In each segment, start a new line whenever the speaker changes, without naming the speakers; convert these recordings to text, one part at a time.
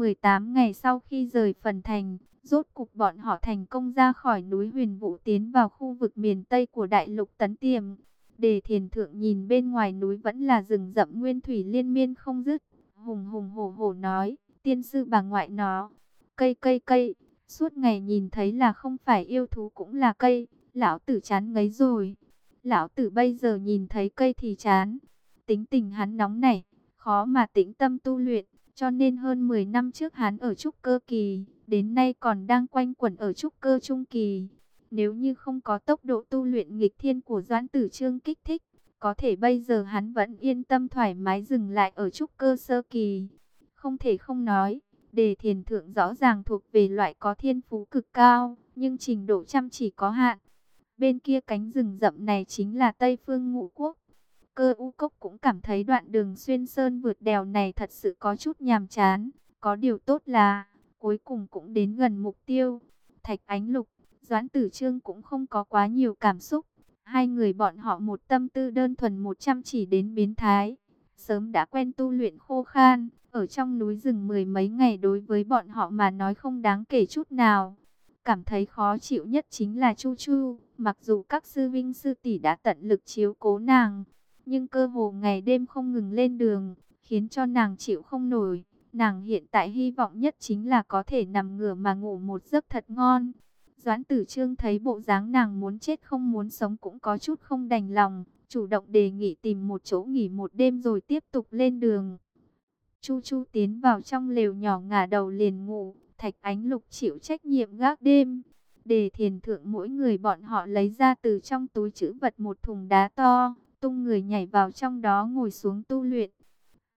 18 ngày sau khi rời phần thành, rốt cục bọn họ thành công ra khỏi núi huyền vũ tiến vào khu vực miền Tây của đại lục tấn tiềm. Đề thiền thượng nhìn bên ngoài núi vẫn là rừng rậm nguyên thủy liên miên không dứt. Hùng hùng hổ hổ nói, tiên sư bà ngoại nó, cây cây cây, suốt ngày nhìn thấy là không phải yêu thú cũng là cây, lão tử chán ngấy rồi. Lão tử bây giờ nhìn thấy cây thì chán, tính tình hắn nóng này, khó mà tĩnh tâm tu luyện, cho nên hơn 10 năm trước hắn ở trúc cơ kỳ, đến nay còn đang quanh quẩn ở trúc cơ trung kỳ. Nếu như không có tốc độ tu luyện nghịch thiên của Doãn Tử Trương kích thích, có thể bây giờ hắn vẫn yên tâm thoải mái dừng lại ở trúc cơ sơ kỳ. Không thể không nói, đề thiền thượng rõ ràng thuộc về loại có thiên phú cực cao, nhưng trình độ chăm chỉ có hạn. Bên kia cánh rừng rậm này chính là Tây Phương Ngũ Quốc. Cơ u cốc cũng cảm thấy đoạn đường xuyên sơn vượt đèo này thật sự có chút nhàm chán. Có điều tốt là, cuối cùng cũng đến gần mục tiêu. Thạch Ánh Lục, Doãn Tử Trương cũng không có quá nhiều cảm xúc. Hai người bọn họ một tâm tư đơn thuần một chăm chỉ đến biến thái. Sớm đã quen tu luyện khô khan, ở trong núi rừng mười mấy ngày đối với bọn họ mà nói không đáng kể chút nào. Cảm thấy khó chịu nhất chính là Chu Chu, mặc dù các sư vinh sư tỷ đã tận lực chiếu cố nàng, nhưng cơ hồ ngày đêm không ngừng lên đường, khiến cho nàng chịu không nổi. Nàng hiện tại hy vọng nhất chính là có thể nằm ngửa mà ngủ một giấc thật ngon. Doãn tử trương thấy bộ dáng nàng muốn chết không muốn sống cũng có chút không đành lòng, chủ động đề nghị tìm một chỗ nghỉ một đêm rồi tiếp tục lên đường. Chu Chu tiến vào trong lều nhỏ ngả đầu liền ngủ, Thạch Ánh Lục chịu trách nhiệm gác đêm. Đề thiền thượng mỗi người bọn họ lấy ra từ trong túi chữ vật một thùng đá to, tung người nhảy vào trong đó ngồi xuống tu luyện.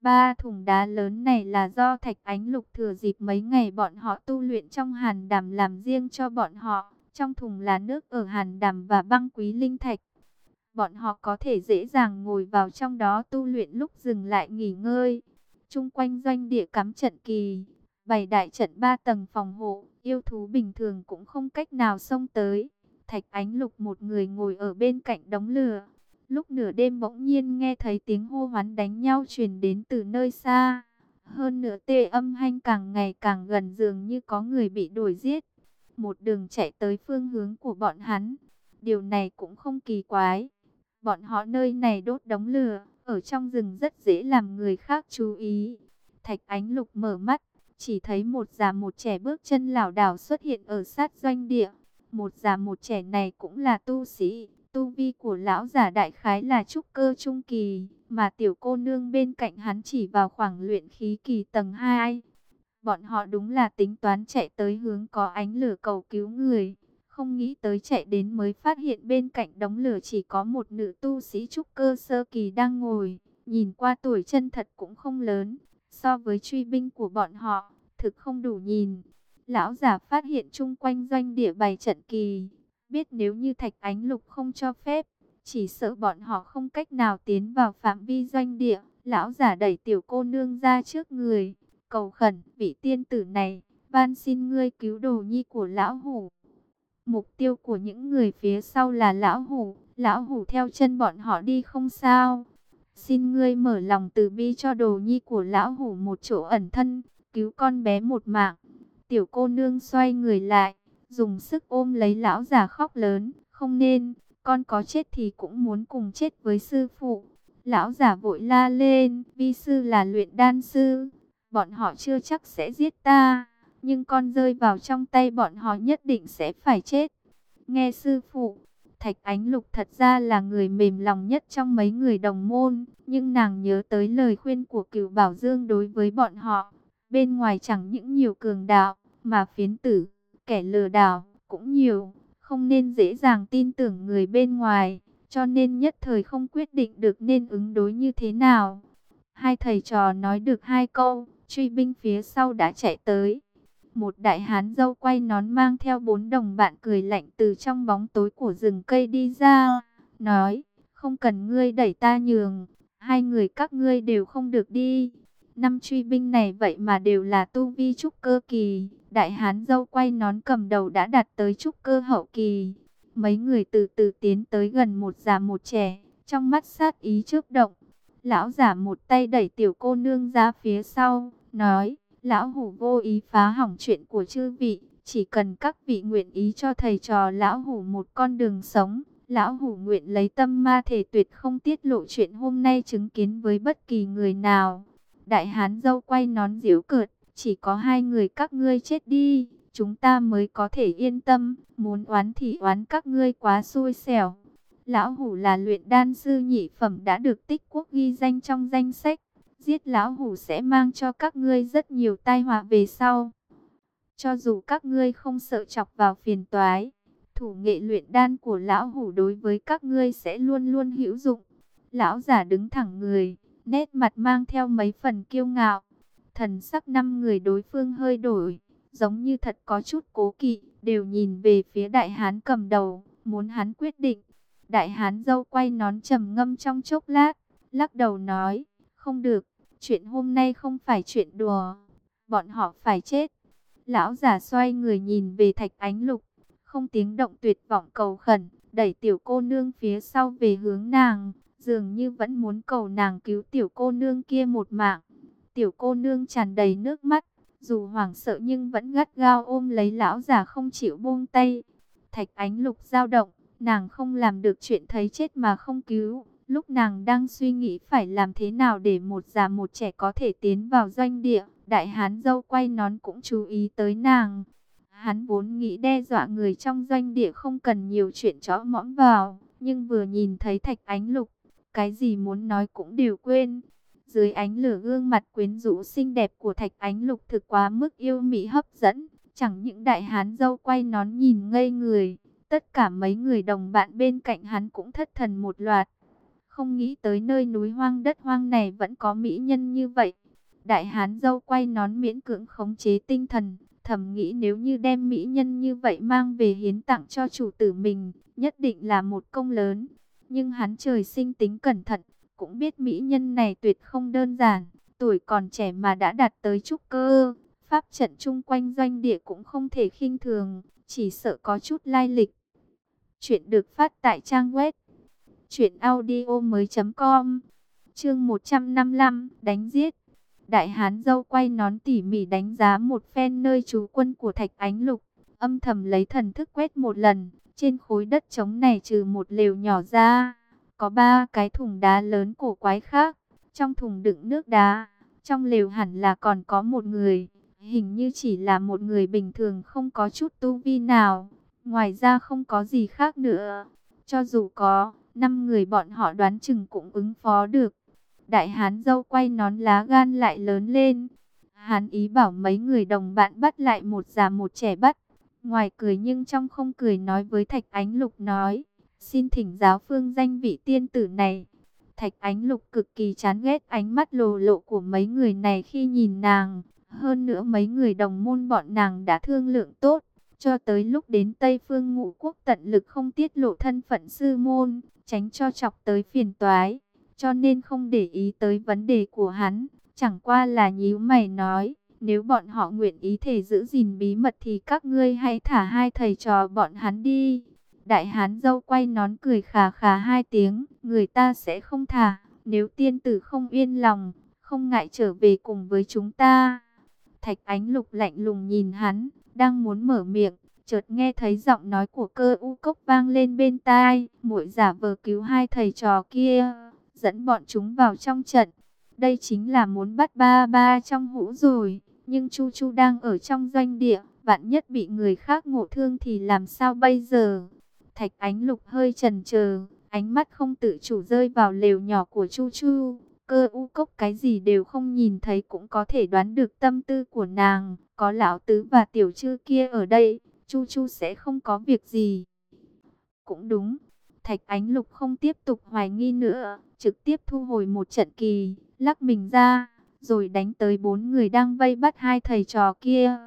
Ba thùng đá lớn này là do Thạch Ánh Lục thừa dịp mấy ngày bọn họ tu luyện trong hàn đàm làm riêng cho bọn họ. Trong thùng là nước ở hàn đàm và băng quý linh thạch. Bọn họ có thể dễ dàng ngồi vào trong đó tu luyện lúc dừng lại nghỉ ngơi. Trung quanh doanh địa cắm trận kỳ, bày đại trận ba tầng phòng hộ, yêu thú bình thường cũng không cách nào xông tới. Thạch Ánh Lục một người ngồi ở bên cạnh đống lửa. Lúc nửa đêm bỗng nhiên nghe thấy tiếng hô hoán đánh nhau truyền đến từ nơi xa. Hơn nữa tê âm hanh càng ngày càng gần dường như có người bị đuổi giết. Một đường chạy tới phương hướng của bọn hắn. Điều này cũng không kỳ quái. Bọn họ nơi này đốt đống lửa, ở trong rừng rất dễ làm người khác chú ý. Thạch Ánh Lục mở mắt, chỉ thấy một già một trẻ bước chân lảo đảo xuất hiện ở sát doanh địa. Một già một trẻ này cũng là tu sĩ, tu vi của lão giả đại khái là trúc cơ trung kỳ, mà tiểu cô nương bên cạnh hắn chỉ vào khoảng luyện khí kỳ tầng 2. Bọn họ đúng là tính toán chạy tới hướng có ánh lửa cầu cứu người. Không nghĩ tới chạy đến mới phát hiện bên cạnh đống lửa chỉ có một nữ tu sĩ trúc cơ sơ kỳ đang ngồi. Nhìn qua tuổi chân thật cũng không lớn, so với truy binh của bọn họ, thực không đủ nhìn. Lão giả phát hiện chung quanh doanh địa bày trận kỳ, biết nếu như thạch ánh lục không cho phép, chỉ sợ bọn họ không cách nào tiến vào phạm vi doanh địa. Lão giả đẩy tiểu cô nương ra trước người, cầu khẩn vị tiên tử này, van xin ngươi cứu đồ nhi của lão hủ. Mục tiêu của những người phía sau là lão hủ, lão hủ theo chân bọn họ đi không sao. Xin ngươi mở lòng từ bi cho đồ nhi của lão hủ một chỗ ẩn thân, cứu con bé một mạng. Tiểu cô nương xoay người lại, dùng sức ôm lấy lão già khóc lớn, không nên, con có chết thì cũng muốn cùng chết với sư phụ. Lão già vội la lên, vi sư là luyện đan sư, bọn họ chưa chắc sẽ giết ta, nhưng con rơi vào trong tay bọn họ nhất định sẽ phải chết. Nghe sư phụ, Thạch Ánh Lục thật ra là người mềm lòng nhất trong mấy người đồng môn, nhưng nàng nhớ tới lời khuyên của cửu Bảo Dương đối với bọn họ. Bên ngoài chẳng những nhiều cường đạo, mà phiến tử, kẻ lừa đảo, cũng nhiều, không nên dễ dàng tin tưởng người bên ngoài, cho nên nhất thời không quyết định được nên ứng đối như thế nào. Hai thầy trò nói được hai câu, truy binh phía sau đã chạy tới. Một đại hán dâu quay nón mang theo bốn đồng bạn cười lạnh từ trong bóng tối của rừng cây đi ra, nói, không cần ngươi đẩy ta nhường, hai người các ngươi đều không được đi. Năm truy binh này vậy mà đều là tu vi trúc cơ kỳ, đại hán dâu quay nón cầm đầu đã đạt tới trúc cơ hậu kỳ. Mấy người từ từ tiến tới gần một già một trẻ, trong mắt sát ý chớp động. Lão giả một tay đẩy tiểu cô nương ra phía sau, nói, Lão hủ vô ý phá hỏng chuyện của chư vị, chỉ cần các vị nguyện ý cho thầy trò lão hủ một con đường sống, lão hủ nguyện lấy tâm ma thể tuyệt không tiết lộ chuyện hôm nay chứng kiến với bất kỳ người nào. Đại hán dâu quay nón diễu cợt, chỉ có hai người các ngươi chết đi, chúng ta mới có thể yên tâm, muốn oán thì oán các ngươi quá xui xẻo. Lão hủ là luyện đan sư nhị phẩm đã được tích quốc ghi danh trong danh sách, giết lão hủ sẽ mang cho các ngươi rất nhiều tai họa về sau. Cho dù các ngươi không sợ chọc vào phiền toái, thủ nghệ luyện đan của lão hủ đối với các ngươi sẽ luôn luôn hữu dụng. Lão giả đứng thẳng người, nét mặt mang theo mấy phần kiêu ngạo. Thần sắc năm người đối phương hơi đổi, giống như thật có chút cố kỵ, đều nhìn về phía đại hán cầm đầu, muốn hắn quyết định. Đại hán dâu quay nón trầm ngâm trong chốc lát, lắc đầu nói, không được, chuyện hôm nay không phải chuyện đùa, bọn họ phải chết. Lão giả xoay người nhìn về thạch ánh lục, không tiếng động tuyệt vọng cầu khẩn, đẩy tiểu cô nương phía sau về hướng nàng, dường như vẫn muốn cầu nàng cứu tiểu cô nương kia một mạng. Tiểu cô nương tràn đầy nước mắt, dù hoảng sợ nhưng vẫn gắt gao ôm lấy lão già không chịu buông tay. Thạch ánh lục dao động, nàng không làm được chuyện thấy chết mà không cứu. Lúc nàng đang suy nghĩ phải làm thế nào để một già một trẻ có thể tiến vào doanh địa, đại hán dâu quay nón cũng chú ý tới nàng. Hắn vốn nghĩ đe dọa người trong doanh địa không cần nhiều chuyện chó mõm vào, nhưng vừa nhìn thấy thạch ánh lục, cái gì muốn nói cũng đều quên. Dưới ánh lửa gương mặt quyến rũ xinh đẹp của thạch ánh lục thực quá mức yêu mỹ hấp dẫn, chẳng những đại hán dâu quay nón nhìn ngây người, tất cả mấy người đồng bạn bên cạnh hắn cũng thất thần một loạt. Không nghĩ tới nơi núi hoang đất hoang này vẫn có mỹ nhân như vậy. Đại hán dâu quay nón miễn cưỡng khống chế tinh thần, thầm nghĩ nếu như đem mỹ nhân như vậy mang về hiến tặng cho chủ tử mình, nhất định là một công lớn. Nhưng hắn trời sinh tính cẩn thận, cũng biết mỹ nhân này tuyệt không đơn giản, tuổi còn trẻ mà đã đạt tới trúc cơ. Pháp trận chung quanh doanh địa cũng không thể khinh thường, chỉ sợ có chút lai lịch. Chuyện được phát tại trang web truyệnaudiomoi.com. Chương 155, đánh giết. Đại hán dâu quay nón tỉ mỉ đánh giá một phen nơi trú quân của Thạch Ánh Lục, âm thầm lấy thần thức quét một lần, trên khối đất trống này trừ một lều nhỏ ra, có ba cái thùng đá lớn cổ quái khác, trong thùng đựng nước đá, trong lều hẳn là còn có một người, hình như chỉ là một người bình thường không có chút tu vi nào, ngoài ra không có gì khác nữa. Cho dù có, năm người bọn họ đoán chừng cũng ứng phó được. Đại hán dâu quay nón lá gan lại lớn lên. Hán ý bảo mấy người đồng bạn bắt lại một già một trẻ bắt. Ngoài cười nhưng trong không cười nói với Thạch Ánh Lục nói. Xin thỉnh giáo phương danh vị tiên tử này. Thạch Ánh Lục cực kỳ chán ghét ánh mắt lồ lộ của mấy người này khi nhìn nàng. Hơn nữa mấy người đồng môn bọn nàng đã thương lượng tốt. Cho tới lúc đến Tây Phương ngũ quốc tận lực không tiết lộ thân phận sư môn, tránh cho chọc tới phiền toái cho nên không để ý tới vấn đề của hắn, chẳng qua là nhíu mày nói, nếu bọn họ nguyện ý thể giữ gìn bí mật thì các ngươi hãy thả hai thầy trò bọn hắn đi. Đại hán dâu quay nón cười khà khà hai tiếng, người ta sẽ không thả, nếu tiên tử không yên lòng, không ngại trở về cùng với chúng ta. Thạch ánh lục lạnh lùng nhìn hắn, đang muốn mở miệng, chợt nghe thấy giọng nói của cơ u cốc vang lên bên tai, muội giả vờ cứu hai thầy trò kia dẫn bọn chúng vào trong trận. Đây chính là muốn bắt ba ba trong hũ rồi, nhưng Chu Chu đang ở trong doanh địa, vạn nhất bị người khác ngộ thương thì làm sao bây giờ? Thạch ánh lục hơi trần chờ ánh mắt không tự chủ rơi vào lều nhỏ của Chu Chu. Cơ u cốc cái gì đều không nhìn thấy cũng có thể đoán được tâm tư của nàng. Có lão tứ và tiểu chư kia ở đây, Chu Chu sẽ không có việc gì. Cũng đúng, Thạch Ánh Lục không tiếp tục hoài nghi nữa, trực tiếp thu hồi một trận kỳ, lắc mình ra, rồi đánh tới bốn người đang vây bắt hai thầy trò kia.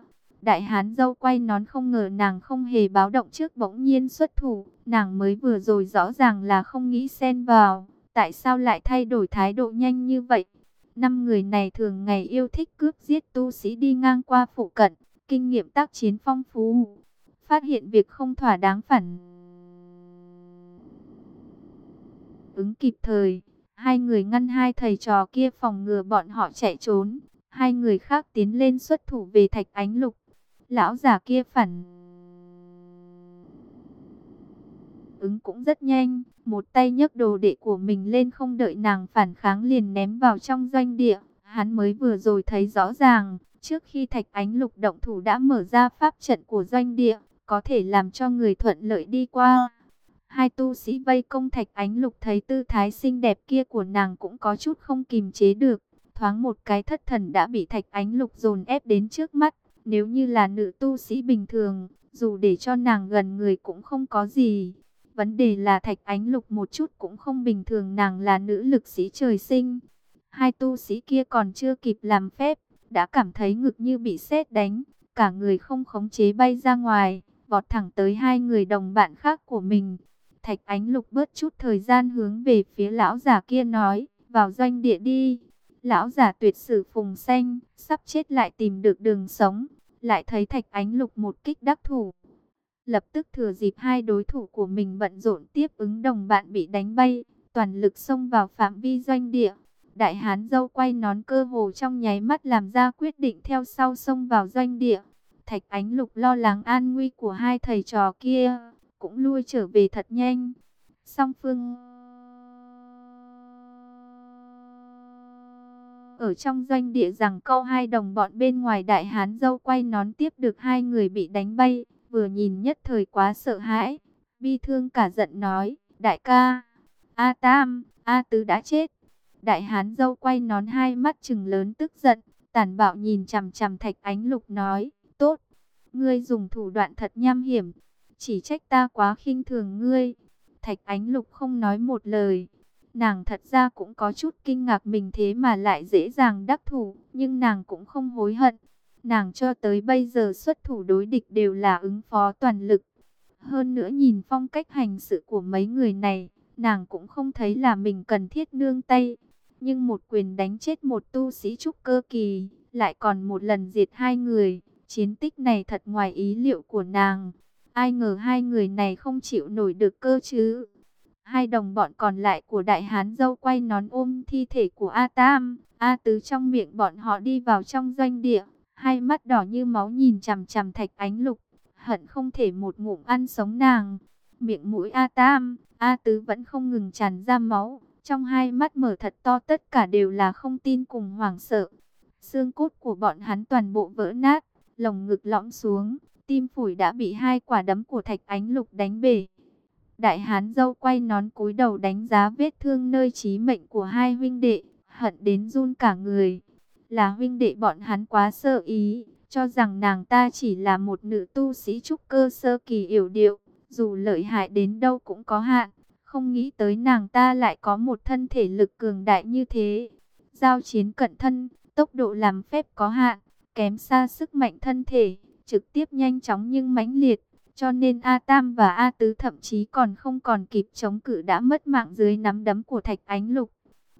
Đại hán dâu quay nón không ngờ nàng không hề báo động trước bỗng nhiên xuất thủ, nàng mới vừa rồi rõ ràng là không nghĩ xen vào, tại sao lại thay đổi thái độ nhanh như vậy? Năm người này thường ngày yêu thích cướp giết tu sĩ đi ngang qua phụ cận, kinh nghiệm tác chiến phong phú, phát hiện việc không thỏa đáng phản ứng kịp thời. Hai người ngăn hai thầy trò kia phòng ngừa bọn họ chạy trốn. Hai người khác tiến lên xuất thủ về thạch ánh lục. Lão già kia phản ứng cũng rất nhanh, một tay nhấc đồ đệ của mình lên không đợi nàng phản kháng liền ném vào trong doanh địa. Hắn mới vừa rồi thấy rõ ràng, trước khi thạch ánh lục động thủ đã mở ra pháp trận của doanh địa, có thể làm cho người thuận lợi đi qua. Hai tu sĩ vây công thạch ánh lục thấy tư thái xinh đẹp kia của nàng cũng có chút không kìm chế được. Thoáng một cái thất thần đã bị thạch ánh lục dồn ép đến trước mắt. Nếu như là nữ tu sĩ bình thường, dù để cho nàng gần người cũng không có gì. Vấn đề là thạch ánh lục một chút cũng không bình thường nàng là nữ lực sĩ trời sinh. Hai tu sĩ kia còn chưa kịp làm phép, đã cảm thấy ngực như bị sét đánh, cả người không khống chế bay ra ngoài, vọt thẳng tới hai người đồng bạn khác của mình. Thạch ánh lục bớt chút thời gian hướng về phía lão già kia nói, vào doanh địa đi. Lão già tuyệt sử phùng xanh, sắp chết lại tìm được đường sống, lại thấy thạch ánh lục một kích đắc thủ. Lập tức thừa dịp hai đối thủ của mình bận rộn tiếp ứng đồng bạn bị đánh bay, toàn lực xông vào phạm vi doanh địa. Đại hán dâu quay nón cơ hồ trong nháy mắt làm ra quyết định theo sau xông vào doanh địa. Thạch ánh lục lo lắng an nguy của hai thầy trò kia, cũng lui trở về thật nhanh. Song phương ở trong doanh địa rằng câu hai đồng bọn bên ngoài đại hán dâu quay nón tiếp được hai người bị đánh bay, vừa nhìn nhất thời quá sợ hãi, bi thương cả giận nói, đại ca, A Tam, A Tứ đã chết. Đại hán dâu quay nón hai mắt trừng lớn tức giận, tàn bạo nhìn chằm chằm thạch ánh lục nói, tốt, ngươi dùng thủ đoạn thật nham hiểm, chỉ trách ta quá khinh thường ngươi. Thạch ánh lục không nói một lời, nàng thật ra cũng có chút kinh ngạc mình thế mà lại dễ dàng đắc thủ, nhưng nàng cũng không hối hận. Nàng cho tới bây giờ xuất thủ đối địch đều là ứng phó toàn lực. Hơn nữa nhìn phong cách hành sự của mấy người này, nàng cũng không thấy là mình cần thiết nương tay. Nhưng một quyền đánh chết một tu sĩ trúc cơ kỳ, lại còn một lần diệt hai người. Chiến tích này thật ngoài ý liệu của nàng. Ai ngờ hai người này không chịu nổi được cơ chứ. Hai đồng bọn còn lại của đại hán dâu quay nón ôm thi thể của A Tam, A Tứ trong miệng bọn họ đi vào trong doanh địa. Hai mắt đỏ như máu nhìn chằm chằm thạch ánh lục, hận không thể một ngụm ăn sống nàng. Miệng mũi A Tam, A Tứ vẫn không ngừng tràn ra máu, trong hai mắt mở thật to tất cả đều là không tin cùng hoảng sợ. Xương cốt của bọn hắn toàn bộ vỡ nát, lồng ngực lõm xuống, tim phổi đã bị hai quả đấm của thạch ánh lục đánh bể. Đại hán dâu quay nón cúi đầu đánh giá vết thương nơi trí mệnh của hai huynh đệ, hận đến run cả người. Là huynh đệ bọn hắn quá sơ ý, cho rằng nàng ta chỉ là một nữ tu sĩ trúc cơ sơ kỳ yểu điệu, dù lợi hại đến đâu cũng có hạn. Không nghĩ tới nàng ta lại có một thân thể lực cường đại như thế. Giao chiến cận thân, tốc độ làm phép có hạn, kém xa sức mạnh thân thể, trực tiếp nhanh chóng nhưng mãnh liệt. Cho nên A Tam và A Tứ thậm chí còn không còn kịp chống cự đã mất mạng dưới nắm đấm của Thạch Ánh Lục.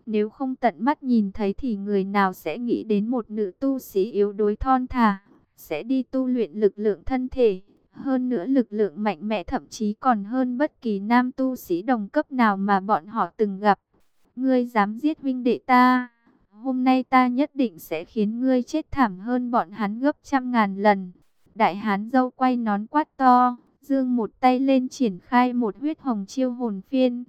Nếu không tận mắt nhìn thấy thì người nào sẽ nghĩ đến một nữ tu sĩ yếu đuối thon thả, sẽ đi tu luyện lực lượng thân thể. Hơn nữa lực lượng mạnh mẽ thậm chí còn hơn bất kỳ nam tu sĩ đồng cấp nào mà bọn họ từng gặp. Ngươi dám giết huynh đệ ta, hôm nay ta nhất định sẽ khiến ngươi chết thảm hơn bọn hắn gấp trăm ngàn lần. Đại hán dâu quay nón quát to, dương một tay lên triển khai một huyết hồng chiêu hồn phiên.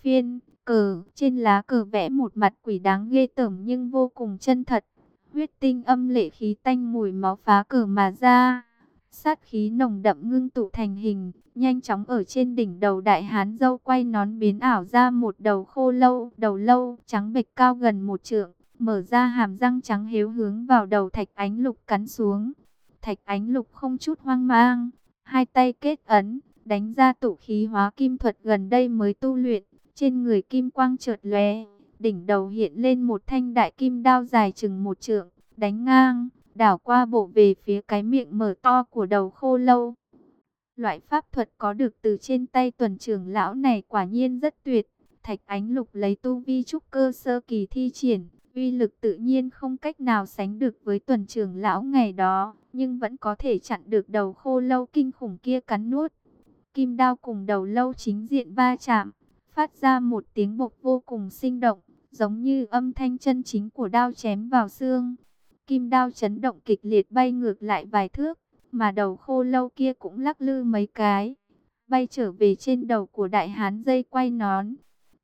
Phiên, cờ, trên lá cờ vẽ một mặt quỷ đáng ghê tởm nhưng vô cùng chân thật. Huyết tinh âm lệ khí tanh mùi máu phá cờ mà ra. Sát khí nồng đậm ngưng tụ thành hình, nhanh chóng ở trên đỉnh đầu đại hán dâu quay nón biến ảo ra một đầu khô lâu, đầu lâu, trắng bệch cao gần một trượng, mở ra hàm răng trắng hiếu hướng vào đầu thạch ánh lục cắn xuống. Thạch ánh lục không chút hoang mang, hai tay kết ấn, đánh ra tụ khí hóa kim thuật gần đây mới tu luyện, trên người kim quang chợt lóe, đỉnh đầu hiện lên một thanh đại kim đao dài chừng một trượng, đánh ngang, đảo qua bộ về phía cái miệng mở to của đầu khô lâu. Loại pháp thuật có được từ trên tay tuần trưởng lão này quả nhiên rất tuyệt. Thạch ánh lục lấy tu vi trúc cơ sơ kỳ thi triển, uy lực tự nhiên không cách nào sánh được với tuần trưởng lão ngày đó, nhưng vẫn có thể chặn được đầu khô lâu kinh khủng kia cắn nuốt. Kim đao cùng đầu lâu chính diện va chạm, phát ra một tiếng bộc vô cùng sinh động, giống như âm thanh chân chính của đao chém vào xương. kim đao chấn động kịch liệt bay ngược lại vài thước, mà đầu khô lâu kia cũng lắc lư mấy cái, bay trở về trên đầu của đại hán dây quay nón.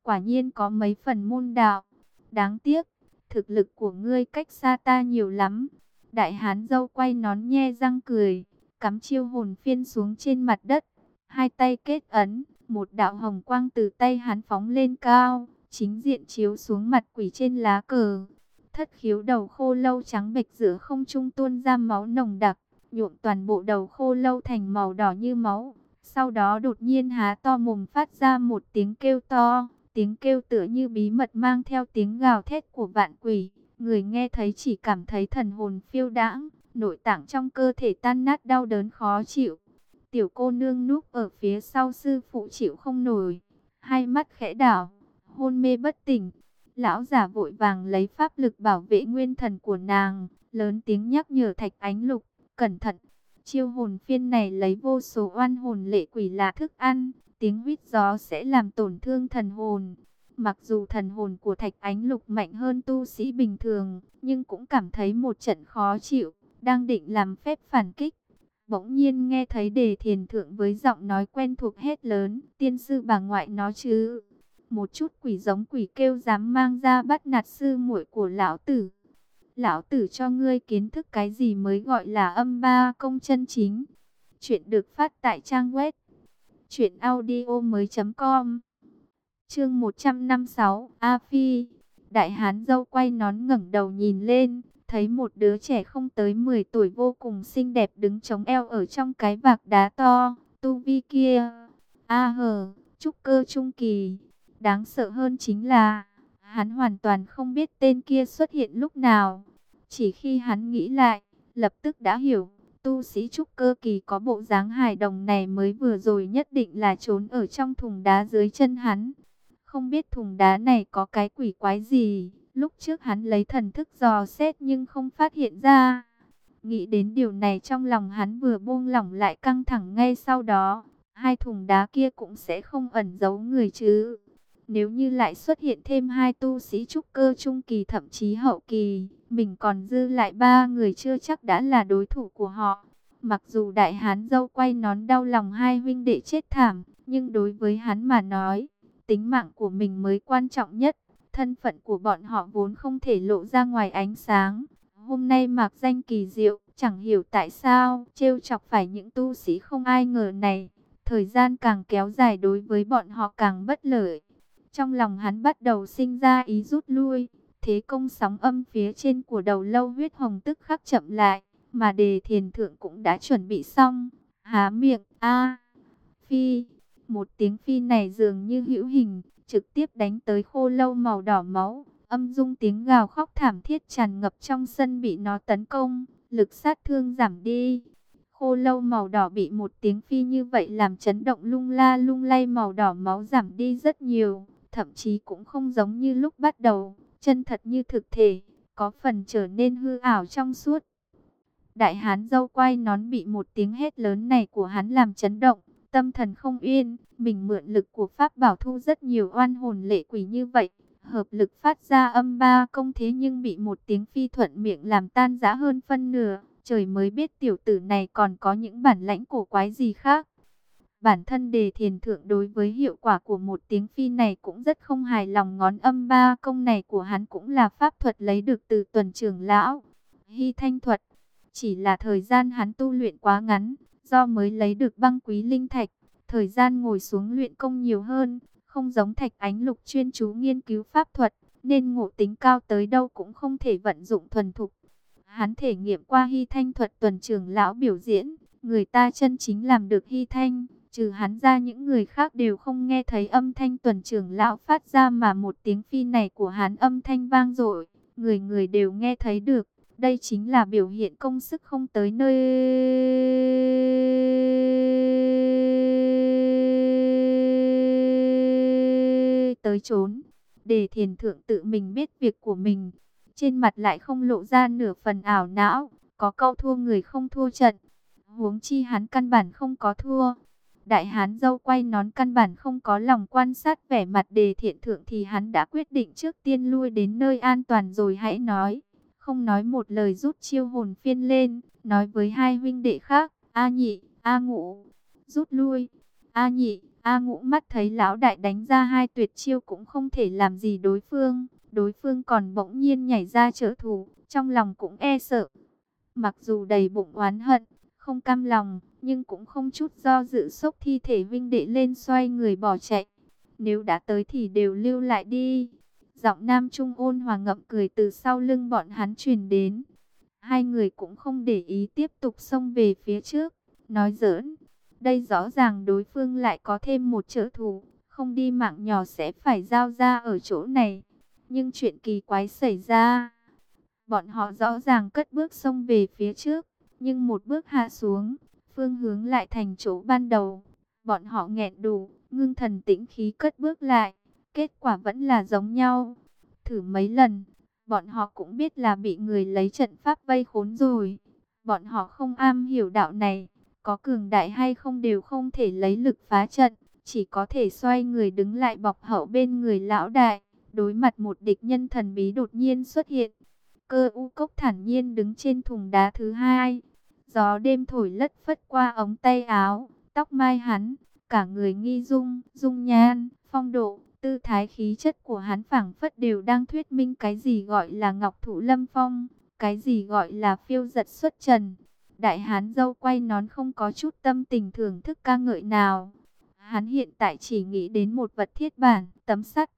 Quả nhiên có mấy phần môn đạo, đáng tiếc, thực lực của ngươi cách xa ta nhiều lắm. Đại hán dâu quay nón nhe răng cười, cắm chiêu hồn phiên xuống trên mặt đất, hai tay kết ấn, một đạo hồng quang từ tay hắn phóng lên cao, chính diện chiếu xuống mặt quỷ trên lá cờ. Thất khiếu đầu khô lâu trắng bệch giữa không trung tuôn ra máu nồng đặc, nhuộm toàn bộ đầu khô lâu thành màu đỏ như máu. Sau đó đột nhiên há to mồm phát ra một tiếng kêu to, tiếng kêu tựa như bí mật mang theo tiếng gào thét của vạn quỷ. Người nghe thấy chỉ cảm thấy thần hồn phiêu đãng, nội tạng trong cơ thể tan nát đau đớn khó chịu. Tiểu cô nương núp ở phía sau sư phụ chịu không nổi, hai mắt khẽ đảo, hôn mê bất tỉnh. Lão giả vội vàng lấy pháp lực bảo vệ nguyên thần của nàng, lớn tiếng nhắc nhở Thạch Ánh Lục, cẩn thận. Chiêu hồn phiên này lấy vô số oan hồn lệ quỷ là thức ăn, tiếng huyết gió sẽ làm tổn thương thần hồn. Mặc dù thần hồn của Thạch Ánh Lục mạnh hơn tu sĩ bình thường, nhưng cũng cảm thấy một trận khó chịu, đang định làm phép phản kích. Bỗng nhiên nghe thấy đề thiền thượng với giọng nói quen thuộc hết lớn, tiên sư bà ngoại nó chứ. Một chút quỷ giống quỷ kêu dám mang ra bắt nạt sư muội của lão tử. Lão tử cho ngươi kiến thức cái gì mới gọi là âm ba công chân chính. Chuyện được phát tại trang web truyệnaudiomoi.com. Chương 156, A Phi. Đại hán dâu quay nón ngẩng đầu nhìn lên, thấy một đứa trẻ không tới 10 tuổi vô cùng xinh đẹp đứng chống eo ở trong cái vạc đá to, tu vi kia. A hờ, trúc cơ trung kỳ. Đáng sợ hơn chính là, hắn hoàn toàn không biết tên kia xuất hiện lúc nào. Chỉ khi hắn nghĩ lại, lập tức đã hiểu, tu sĩ trúc cơ kỳ có bộ dáng hài đồng này mới vừa rồi nhất định là trốn ở trong thùng đá dưới chân hắn. Không biết thùng đá này có cái quỷ quái gì, lúc trước hắn lấy thần thức dò xét nhưng không phát hiện ra. Nghĩ đến điều này trong lòng hắn vừa buông lỏng lại căng thẳng ngay sau đó, hai thùng đá kia cũng sẽ không ẩn giấu người chứ. Nếu như lại xuất hiện thêm hai tu sĩ trúc cơ trung kỳ thậm chí hậu kỳ, mình còn dư lại ba người chưa chắc đã là đối thủ của họ. Mặc dù đại hán dâu quay nón đau lòng hai huynh đệ chết thảm, nhưng đối với hắn mà nói, tính mạng của mình mới quan trọng nhất. Thân phận của bọn họ vốn không thể lộ ra ngoài ánh sáng. Hôm nay mạc danh kỳ diệu, chẳng hiểu tại sao, trêu chọc phải những tu sĩ không ai ngờ này. Thời gian càng kéo dài đối với bọn họ càng bất lợi. Trong lòng hắn bắt đầu sinh ra ý rút lui. Thế công sóng âm phía trên của đầu lâu huyết hồng tức khắc chậm lại. Mà đề thiền thượng cũng đã chuẩn bị xong. Há miệng, a phi. Một tiếng phi này dường như hữu hình, trực tiếp đánh tới khô lâu màu đỏ máu. Âm dung tiếng gào khóc thảm thiết tràn ngập trong sân bị nó tấn công, lực sát thương giảm đi. Khô lâu màu đỏ bị một tiếng phi như vậy làm chấn động lung la lung lay màu đỏ máu giảm đi rất nhiều thậm chí cũng không giống như lúc bắt đầu, chân thật như thực thể, có phần trở nên hư ảo trong suốt. Đại hán dâu quay nón bị một tiếng hét lớn này của hắn làm chấn động, tâm thần không yên, mình mượn lực của Pháp bảo thu rất nhiều oan hồn lệ quỷ như vậy, hợp lực phát ra âm ba công thế nhưng bị một tiếng phi thuận miệng làm tan rã hơn phân nửa, trời mới biết tiểu tử này còn có những bản lãnh cổ quái gì khác. Bản thân đề thiền thượng đối với hiệu quả của một tiếng phi này cũng rất không hài lòng ngón âm ba công này của hắn cũng là pháp thuật lấy được từ tuần trưởng lão. Hy thanh thuật, chỉ là thời gian hắn tu luyện quá ngắn, do mới lấy được băng quý linh thạch, thời gian ngồi xuống luyện công nhiều hơn, không giống thạch ánh lục chuyên chú nghiên cứu pháp thuật, nên ngộ tính cao tới đâu cũng không thể vận dụng thuần thục. Hắn thể nghiệm qua hy thanh thuật tuần trưởng lão biểu diễn, người ta chân chính làm được hy thanh, Trừ hắn ra những người khác đều không nghe thấy âm thanh tuần trưởng lão phát ra mà một tiếng phi này của hắn âm thanh vang dội, người người đều nghe thấy được. Đây chính là biểu hiện công sức không tới nơi tới trốn Để thiền thượng tự mình biết việc của mình, trên mặt lại không lộ ra nửa phần ảo não, có câu thua người không thua trận. Huống chi hắn căn bản không có thua. Đại hán dâu quay nón căn bản không có lòng quan sát vẻ mặt đề thiện thượng thì hắn đã quyết định trước tiên lui đến nơi an toàn rồi hãy nói không nói một lời rút chiêu hồn phiên lên, nói với hai huynh đệ khác, A nhị, A ngũ, rút lui. A nhị, A ngũ mắt thấy lão đại đánh ra hai tuyệt chiêu cũng không thể làm gì đối phương, đối phương còn bỗng nhiên nhảy ra trợ thủ, trong lòng cũng e sợ. Mặc dù đầy bụng oán hận, không cam lòng, nhưng cũng không chút do dự sốc thi thể vinh đệ lên xoay người bỏ chạy. Nếu đã tới thì đều lưu lại đi. Giọng nam trung ôn hòa ngậm cười từ sau lưng bọn hắn truyền đến. Hai người cũng không để ý tiếp tục xông về phía trước. Nói giỡn, đây rõ ràng đối phương lại có thêm một trợ thủ. Không đi mạng nhỏ sẽ phải giao ra ở chỗ này. Nhưng chuyện kỳ quái xảy ra. Bọn họ rõ ràng cất bước xông về phía trước. Nhưng một bước hạ xuống, phương hướng lại thành chỗ ban đầu. Bọn họ nghẹn đủ, ngưng thần tĩnh khí cất bước lại. Kết quả vẫn là giống nhau. Thử mấy lần, bọn họ cũng biết là bị người lấy trận pháp vây khốn rồi. Bọn họ không am hiểu đạo này, có cường đại hay không đều không thể lấy lực phá trận. Chỉ có thể xoay người đứng lại bọc hậu bên người lão đại. Đối mặt một địch nhân thần bí đột nhiên xuất hiện. Cơ u cốc thản nhiên đứng trên thùng đá thứ hai. Gió đêm thổi lất phất qua ống tay áo, tóc mai hắn, cả người nghi dung, dung nhan, phong độ, tư thái khí chất của hắn phảng phất đều đang thuyết minh cái gì gọi là ngọc thủ lâm phong, cái gì gọi là phiêu giật xuất trần. Đại hán dâu quay nón không có chút tâm tình thưởng thức ca ngợi nào. Hắn hiện tại chỉ nghĩ đến một vật thiết bản, tấm sắt.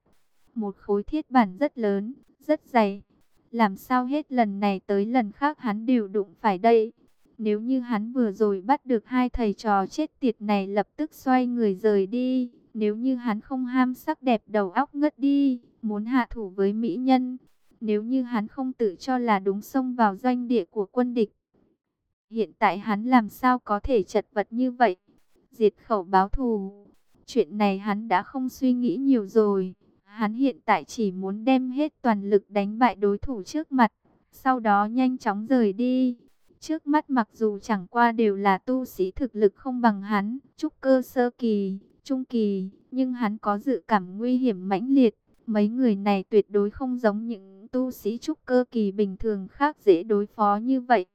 Một khối thiết bản rất lớn, rất dày. Làm sao hết lần này tới lần khác hắn đều đụng phải đây. Nếu như hắn vừa rồi bắt được hai thầy trò chết tiệt này lập tức xoay người rời đi. Nếu như hắn không ham sắc đẹp đầu óc ngất đi, muốn hạ thủ với mỹ nhân. Nếu như hắn không tự cho là đúng xông vào doanh địa của quân địch. Hiện tại hắn làm sao có thể chật vật như vậy? Diệt khẩu báo thù. Chuyện này hắn đã không suy nghĩ nhiều rồi. Hắn hiện tại chỉ muốn đem hết toàn lực đánh bại đối thủ trước mặt. Sau đó nhanh chóng rời đi. Trước mắt mặc dù chẳng qua đều là tu sĩ thực lực không bằng hắn, trúc cơ sơ kỳ, trung kỳ, nhưng hắn có dự cảm nguy hiểm mãnh liệt. Mấy người này tuyệt đối không giống những tu sĩ trúc cơ kỳ bình thường khác dễ đối phó như vậy.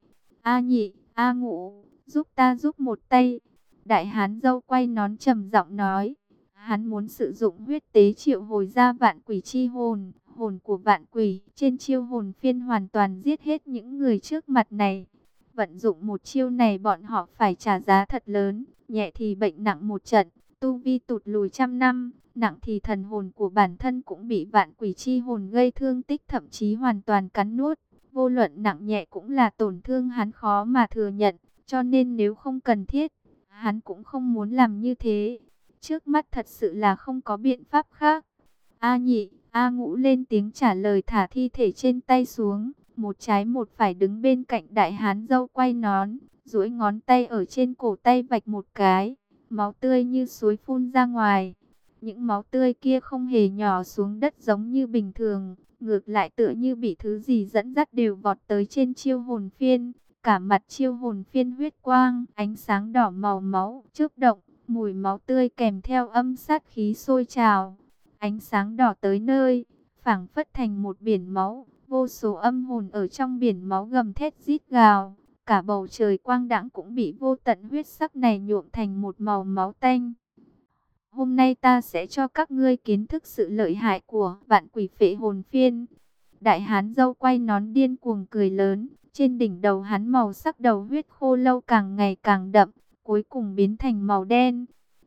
A nhị, A ngũ, giúp ta giúp một tay. Đại hán dâu quay nón trầm giọng nói. Hắn muốn sử dụng huyết tế triệu hồi ra vạn quỷ chi hồn, hồn của vạn quỷ. Trên chiêu hồn phiên hoàn toàn giết hết những người trước mặt này. Vận dụng một chiêu này bọn họ phải trả giá thật lớn, nhẹ thì bệnh nặng một trận, tu vi tụt lùi trăm năm, nặng thì thần hồn của bản thân cũng bị vạn quỷ chi hồn gây thương tích thậm chí hoàn toàn cắn nuốt. Vô luận nặng nhẹ cũng là tổn thương hắn khó mà thừa nhận, cho nên nếu không cần thiết, hắn cũng không muốn làm như thế. Trước mắt thật sự là không có biện pháp khác. A nhị, A ngũ lên tiếng trả lời thả thi thể trên tay xuống. Một trái một phải đứng bên cạnh đại hán dâu quay nón, duỗi ngón tay ở trên cổ tay vạch một cái, máu tươi như suối phun ra ngoài. Những máu tươi kia không hề nhỏ xuống đất giống như bình thường, ngược lại tựa như bị thứ gì dẫn dắt đều vọt tới trên chiêu hồn phiên. Cả mặt chiêu hồn phiên huyết quang, ánh sáng đỏ màu máu, trước động, mùi máu tươi kèm theo âm sát khí sôi trào. Ánh sáng đỏ tới nơi, phảng phất thành một biển máu, Vô số âm hồn ở trong biển máu gầm thét rít gào. Cả bầu trời quang đãng cũng bị vô tận huyết sắc này nhuộm thành một màu máu tanh. Hôm nay ta sẽ cho các ngươi kiến thức sự lợi hại của vạn quỷ phệ hồn phiên. Đại hán dâu quay nón điên cuồng cười lớn. Trên đỉnh đầu hắn màu sắc đầu huyết khô lâu càng ngày càng đậm. Cuối cùng biến thành màu đen.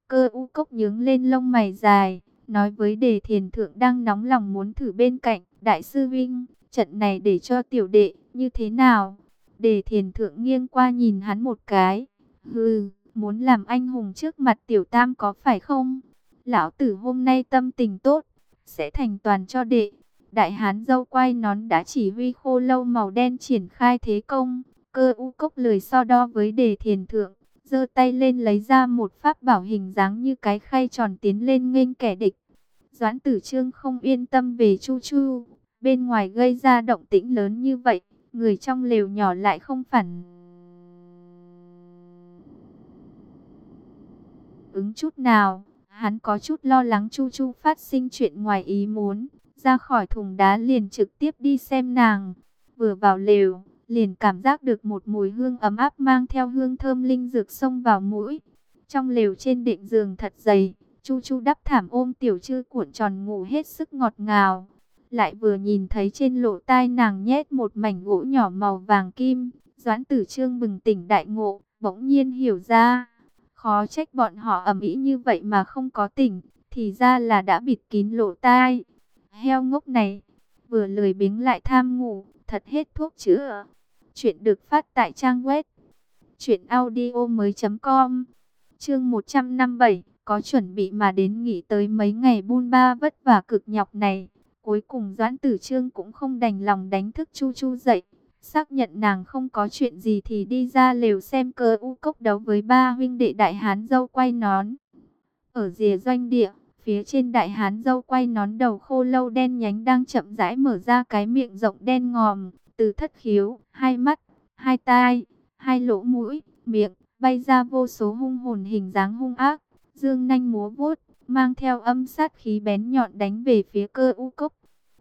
Cơ u cốc nhướng lên lông mày dài. Nói với đề thiền thượng đang nóng lòng muốn thử bên cạnh. Đại sư Vinh, trận này để cho tiểu đệ, như thế nào? Đề thiền thượng nghiêng qua nhìn hắn một cái. Hừ, muốn làm anh hùng trước mặt tiểu tam có phải không? Lão tử hôm nay tâm tình tốt, sẽ thành toàn cho đệ. Đại hán dâu quay nón đã chỉ huy khô lâu màu đen triển khai thế công. Cơ u cốc lười so đo với đề thiền thượng. giơ tay lên lấy ra một pháp bảo hình dáng như cái khay tròn tiến lên nghênh kẻ địch. Doãn tử trương không yên tâm về chu chu Bên ngoài gây ra động tĩnh lớn như vậy, người trong lều nhỏ lại không phản ứng chút nào. Hắn có chút lo lắng Chu Chu phát sinh chuyện ngoài ý muốn, ra khỏi thùng đá liền trực tiếp đi xem nàng. Vừa vào lều, liền cảm giác được một mùi hương ấm áp mang theo hương thơm linh dược xông vào mũi. Trong lều trên đệm giường thật dày, Chu Chu đắp thảm ôm tiểu chư cuộn tròn ngủ hết sức ngọt ngào. Lại vừa nhìn thấy trên lỗ tai nàng nhét một mảnh gỗ nhỏ màu vàng kim, Doãn Tử Trương bừng tỉnh đại ngộ, bỗng nhiên hiểu ra, khó trách bọn họ ẩm ý như vậy mà không có tỉnh, thì ra là đã bịt kín lỗ tai. Heo ngốc này, vừa lười biếng lại tham ngủ, thật hết thuốc chữa. Chuyện được phát tại trang web truyệnaudiomoi.com. Chương 157, có chuẩn bị mà đến nghỉ tới mấy ngày buôn ba vất vả cực nhọc này. Cuối cùng Doãn Tử Trương cũng không đành lòng đánh thức Chu Chu dậy, xác nhận nàng không có chuyện gì thì đi ra lều xem cơ u cốc đấu với ba huynh đệ đại hán dâu quay nón. Ở rìa doanh địa, phía trên đại hán dâu quay nón đầu khô lâu đen nhánh đang chậm rãi mở ra cái miệng rộng đen ngòm, từ thất khiếu, hai mắt, hai tai, hai lỗ mũi, miệng, bay ra vô số hung hồn hình dáng hung ác, dương nanh múa vuốt, mang theo âm sát khí bén nhọn đánh về phía cơ u cốc.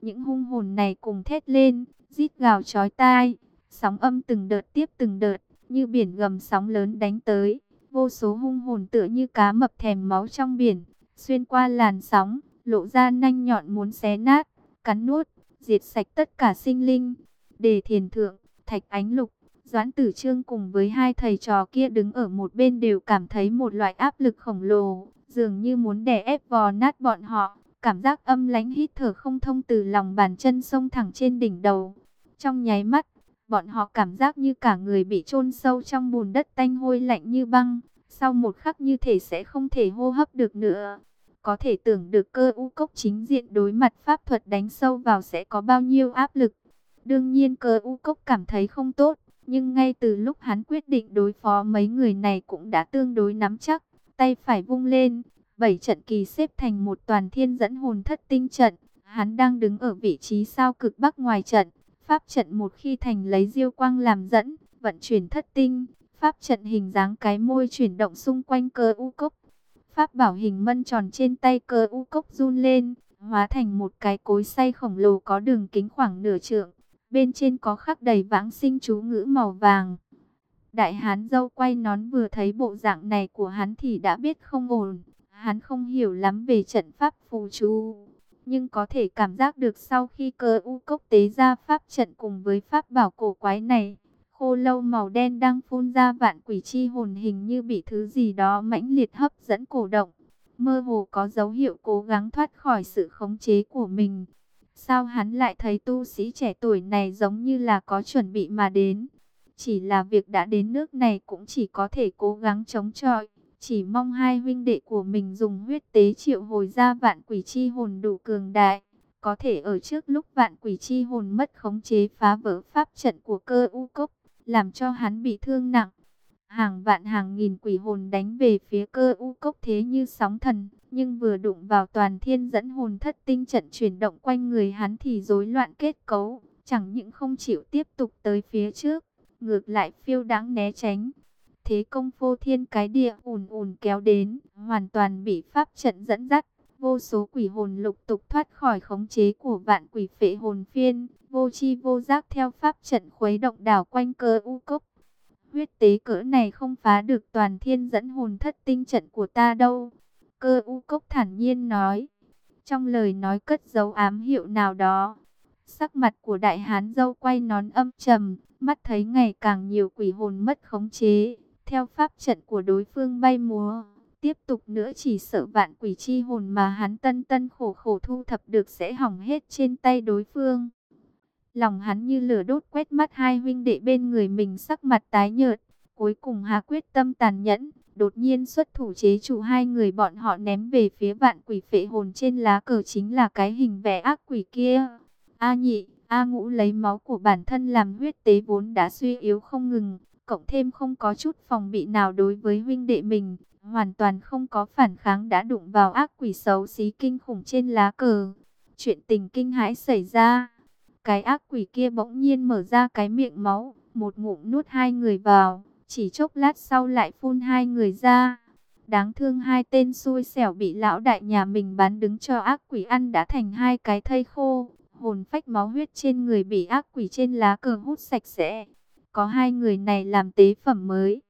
Những hung hồn này cùng thét lên, rít gào chói tai, sóng âm từng đợt tiếp từng đợt, như biển gầm sóng lớn đánh tới, vô số hung hồn tựa như cá mập thèm máu trong biển, xuyên qua làn sóng, lộ ra nanh nhọn muốn xé nát, cắn nuốt, diệt sạch tất cả sinh linh. Đề thiền thượng, thạch ánh lục, doãn tử trương cùng với hai thầy trò kia đứng ở một bên đều cảm thấy một loại áp lực khổng lồ, dường như muốn đè ép vò nát bọn họ. Cảm giác âm lãnh hít thở không thông từ lòng bàn chân sông thẳng trên đỉnh đầu. Trong nháy mắt, bọn họ cảm giác như cả người bị chôn sâu trong bùn đất tanh hôi lạnh như băng. Sau một khắc như thể sẽ không thể hô hấp được nữa. Có thể tưởng được cơ u cốc chính diện đối mặt pháp thuật đánh sâu vào sẽ có bao nhiêu áp lực. Đương nhiên cơ u cốc cảm thấy không tốt. Nhưng ngay từ lúc hắn quyết định đối phó mấy người này cũng đã tương đối nắm chắc. Tay phải vung lên, bảy trận kỳ xếp thành một toàn thiên dẫn hồn thất tinh trận. Hắn đang đứng ở vị trí sao cực bắc ngoài trận. Pháp trận một khi thành lấy diêu quang làm dẫn, vận chuyển thất tinh. Pháp trận hình dáng cái môi chuyển động xung quanh cơ u cốc. Pháp bảo hình mân tròn trên tay cơ u cốc run lên, hóa thành một cái cối xay khổng lồ có đường kính khoảng nửa trượng. Bên trên có khắc đầy vãng sinh chú ngữ màu vàng. Đại hán dâu quay nón vừa thấy bộ dạng này của hắn thì đã biết không ổn. Hắn không hiểu lắm về trận pháp phù chú, nhưng có thể cảm giác được sau khi cơ u cốc tế ra pháp trận cùng với pháp bảo cổ quái này, khô lâu màu đen đang phun ra vạn quỷ chi hồn hình như bị thứ gì đó mãnh liệt hấp dẫn cổ động. Mơ hồ có dấu hiệu cố gắng thoát khỏi sự khống chế của mình. Sao hắn lại thấy tu sĩ trẻ tuổi này giống như là có chuẩn bị mà đến? Chỉ là việc đã đến nước này cũng chỉ có thể cố gắng chống chọi. Chỉ mong hai huynh đệ của mình dùng huyết tế triệu hồi ra vạn quỷ chi hồn đủ cường đại. Có thể ở trước lúc vạn quỷ chi hồn mất khống chế phá vỡ pháp trận của cơ u cốc, làm cho hắn bị thương nặng. Hàng vạn hàng nghìn quỷ hồn đánh về phía cơ u cốc thế như sóng thần, nhưng vừa đụng vào toàn thiên dẫn hồn thất tinh trận chuyển động quanh người hắn thì rối loạn kết cấu, chẳng những không chịu tiếp tục tới phía trước, ngược lại phiêu đáng né tránh. Thế công phô thiên cái địa ùn ùn kéo đến, hoàn toàn bị pháp trận dẫn dắt. Vô số quỷ hồn lục tục thoát khỏi khống chế của vạn quỷ phệ hồn phiên, vô chi vô giác theo pháp trận khuấy động đảo quanh cơ u cốc. Huyết tế cỡ này không phá được toàn thiên dẫn hồn thất tinh trận của ta đâu. Cơ u cốc thản nhiên nói. Trong lời nói cất dấu ám hiệu nào đó. Sắc mặt của đại hán dâu quay nón âm trầm, mắt thấy ngày càng nhiều quỷ hồn mất khống chế theo pháp trận của đối phương bay múa. Tiếp tục nữa chỉ sợ vạn quỷ chi hồn mà hắn tân tân khổ khổ thu thập được sẽ hỏng hết trên tay đối phương. Lòng hắn như lửa đốt quét mắt hai huynh đệ bên người mình sắc mặt tái nhợt. Cuối cùng hà quyết tâm tàn nhẫn, đột nhiên xuất thủ chế chủ hai người bọn họ ném về phía vạn quỷ phệ hồn trên lá cờ chính là cái hình vẽ ác quỷ kia. A nhị, A ngũ lấy máu của bản thân làm huyết tế vốn đã suy yếu không ngừng, cộng thêm không có chút phòng bị nào đối với huynh đệ mình, hoàn toàn không có phản kháng đã đụng vào ác quỷ xấu xí kinh khủng trên lá cờ. Chuyện tình kinh hãi xảy ra, cái ác quỷ kia bỗng nhiên mở ra cái miệng máu, một ngụm nuốt hai người vào, chỉ chốc lát sau lại phun hai người ra. Đáng thương hai tên xui xẻo bị lão đại nhà mình bán đứng cho ác quỷ ăn đã thành hai cái thây khô, hồn phách máu huyết trên người bị ác quỷ trên lá cờ hút sạch sẽ. Có hai người này làm tế phẩm mới.